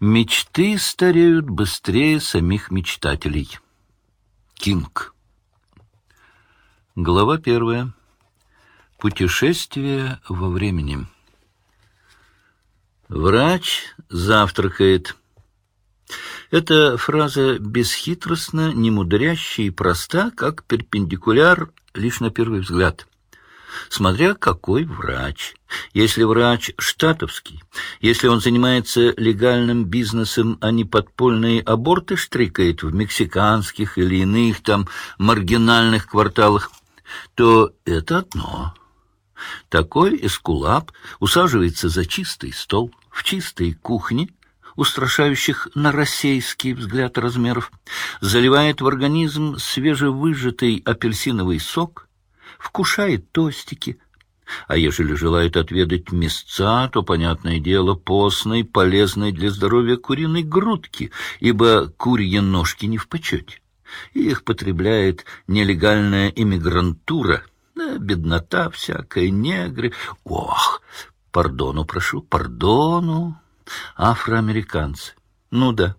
Мечты стареют быстрее самих мечтателей. Кинг. Глава первая. Путешествие во времени. Врач завтракает. Эта фраза бесхитростна, немудрящая и проста, как перпендикуляр лишь на первый взгляд смотря какой врач. Если врач штатовский, если он занимается легальным бизнесом, а не подпольные аборты штрикает в мексиканских или иных там маргинальных кварталах, то это одно. Такой эскулап усаживается за чистый стол в чистой кухне, устрашающих на российский взгляд размеров, заливает в организм свежевыжатый апельсиновый сок, вкушает тостики. А ежели желает отведать мясца, то, понятное дело, постной, полезной для здоровья куриной грудки, ибо курьи ножки не в почете. Их потребляет нелегальная иммигрантура, да, беднота всякая, негры. Ох, пардону прошу, пардону, афроамериканцы. Ну да,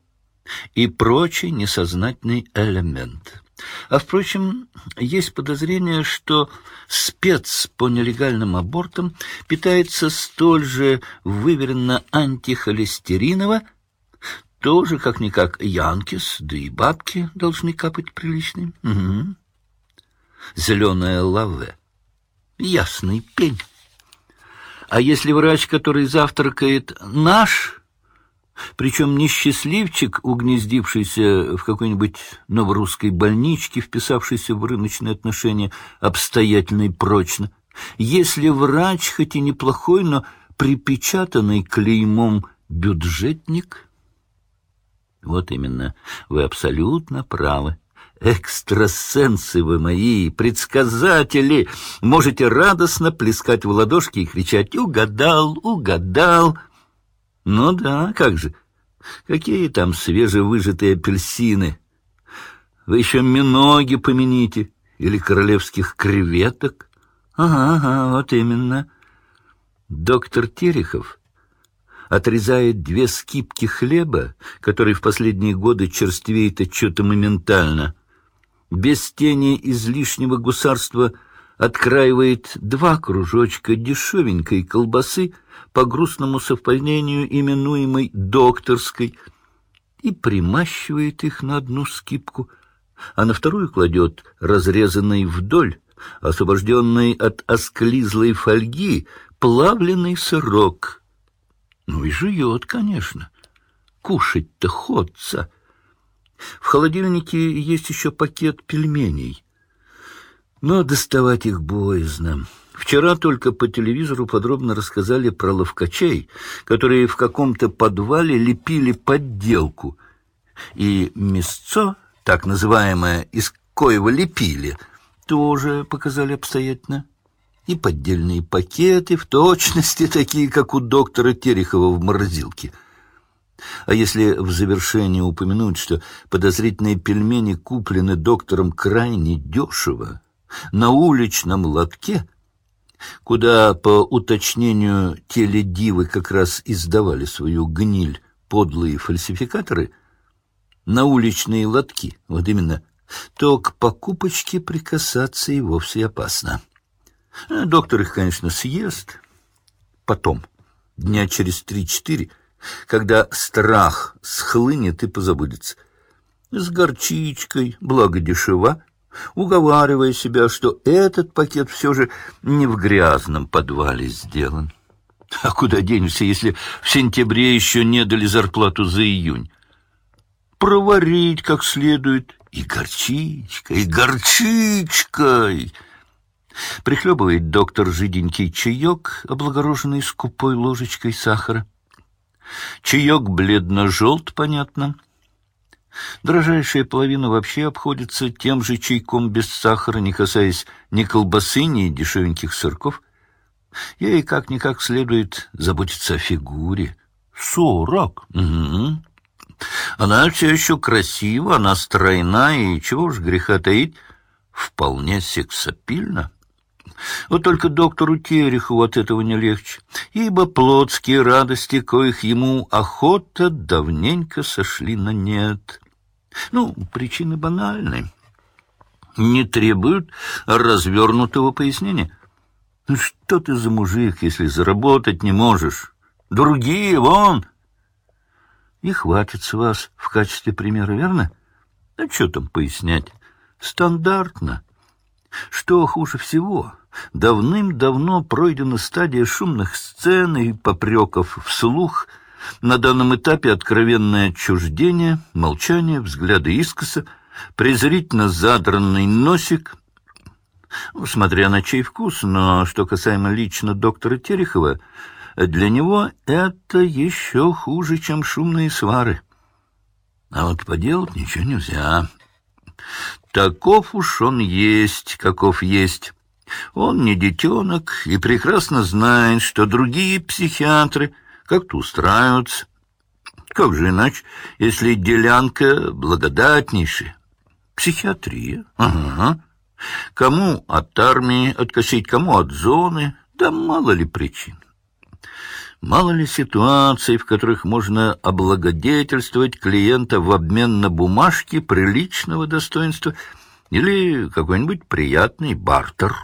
и прочий несознательный элемент. А, впрочем, есть подозрение, что спец по нелегальным абортам питается столь же выверенно антихолестериново, тоже, как-никак, янкис, да и бабки должны капать приличные. Угу. Зеленая лаве. Ясный пень. А если врач, который завтракает, наш причем не счастливчик, угнездившийся в какой-нибудь новорусской больничке, вписавшийся в рыночные отношения обстоятельно и прочно. Если врач, хоть и неплохой, но припечатанный клеймом бюджетник... Вот именно, вы абсолютно правы. Экстрасенсы вы мои, предсказатели! Можете радостно плескать в ладошки и кричать «Угадал! Угадал!» Ну да, как же. Какие там свежевыжатые апельсины? Вы еще миноги помяните или королевских креветок? Ага, ага, вот именно. Доктор Терехов отрезает две скипки хлеба, который в последние годы черствеет отчета моментально. Без тени излишнего гусарства откраивает два кружочка дешевенькой колбасы по грустному совпадению, именуемой докторской, и примащивает их на одну скипку, а на вторую кладет разрезанный вдоль, освобожденный от осклизлой фольги, плавленый сырок. Ну и жует, конечно. Кушать-то ходца. В холодильнике есть еще пакет пельменей но доставать их боязно. Вчера только по телевизору подробно рассказали про ловкачей, которые в каком-то подвале лепили подделку. И мясцо, так называемое, из коего лепили, тоже показали обстоятельно. И поддельные пакеты, в точности такие, как у доктора Терехова в морозилке. А если в завершении упомянуть, что подозрительные пельмени куплены доктором крайне дешево, на уличном лотке, куда, по уточнению, теледивы как раз издавали свою гниль подлые фальсификаторы, на уличные лотки, вот именно, то к покупочке прикасаться и вовсе опасно. Э, доктор их, конечно, съест. Потом, дня через три-четыре, когда страх схлынет и позабудется. С горчичкой, благо дешева, уговаривая себя, что этот пакет все же не в грязном подвале сделан. А куда денешься, если в сентябре еще не дали зарплату за июнь? Проварить как следует и горчичкой, и горчичкой. Прихлебывает доктор жиденький чаек, облагороженный скупой ложечкой сахара. Чаек бледно-желт, понятно, Дрожайшая половина вообще обходится тем же чайком без сахара, не касаясь ни колбасы, ни дешевеньких сырков. Ей как-никак следует заботиться о фигуре. Сорок. Угу. Она все еще красива, она стройна, и чего ж греха таить, вполне сексапильна. Вот только доктору Тереху от этого не легче, ибо плотские радости, коих ему охота, давненько сошли на нет. Ну, причины банальны, не требуют развернутого пояснения. Ну, что ты за мужик, если заработать не можешь? Другие, вон! И хватит с вас в качестве примера, верно? А что там пояснять? Стандартно. Что хуже всего, давным-давно пройдена стадия шумных сцен и попреков вслух, на данном этапе откровенное отчуждение, молчание, взгляды искоса, презрительно задранный носик. Ну, смотря на чей вкус, но что касаемо лично доктора Терехова, для него это еще хуже, чем шумные свары. А вот поделать ничего нельзя. Таков уж он есть, каков есть. Он не детенок и прекрасно знает, что другие психиатры как-то устраиваются. Как же иначе, если делянка благодатнейшая? Психиатрия, ага. Кому от армии откосить, кому от зоны, да мало ли причин. Мало ли ситуаций, в которых можно облагодетельствовать клиента в обмен на бумажки приличного достоинства или какой-нибудь приятный бартер.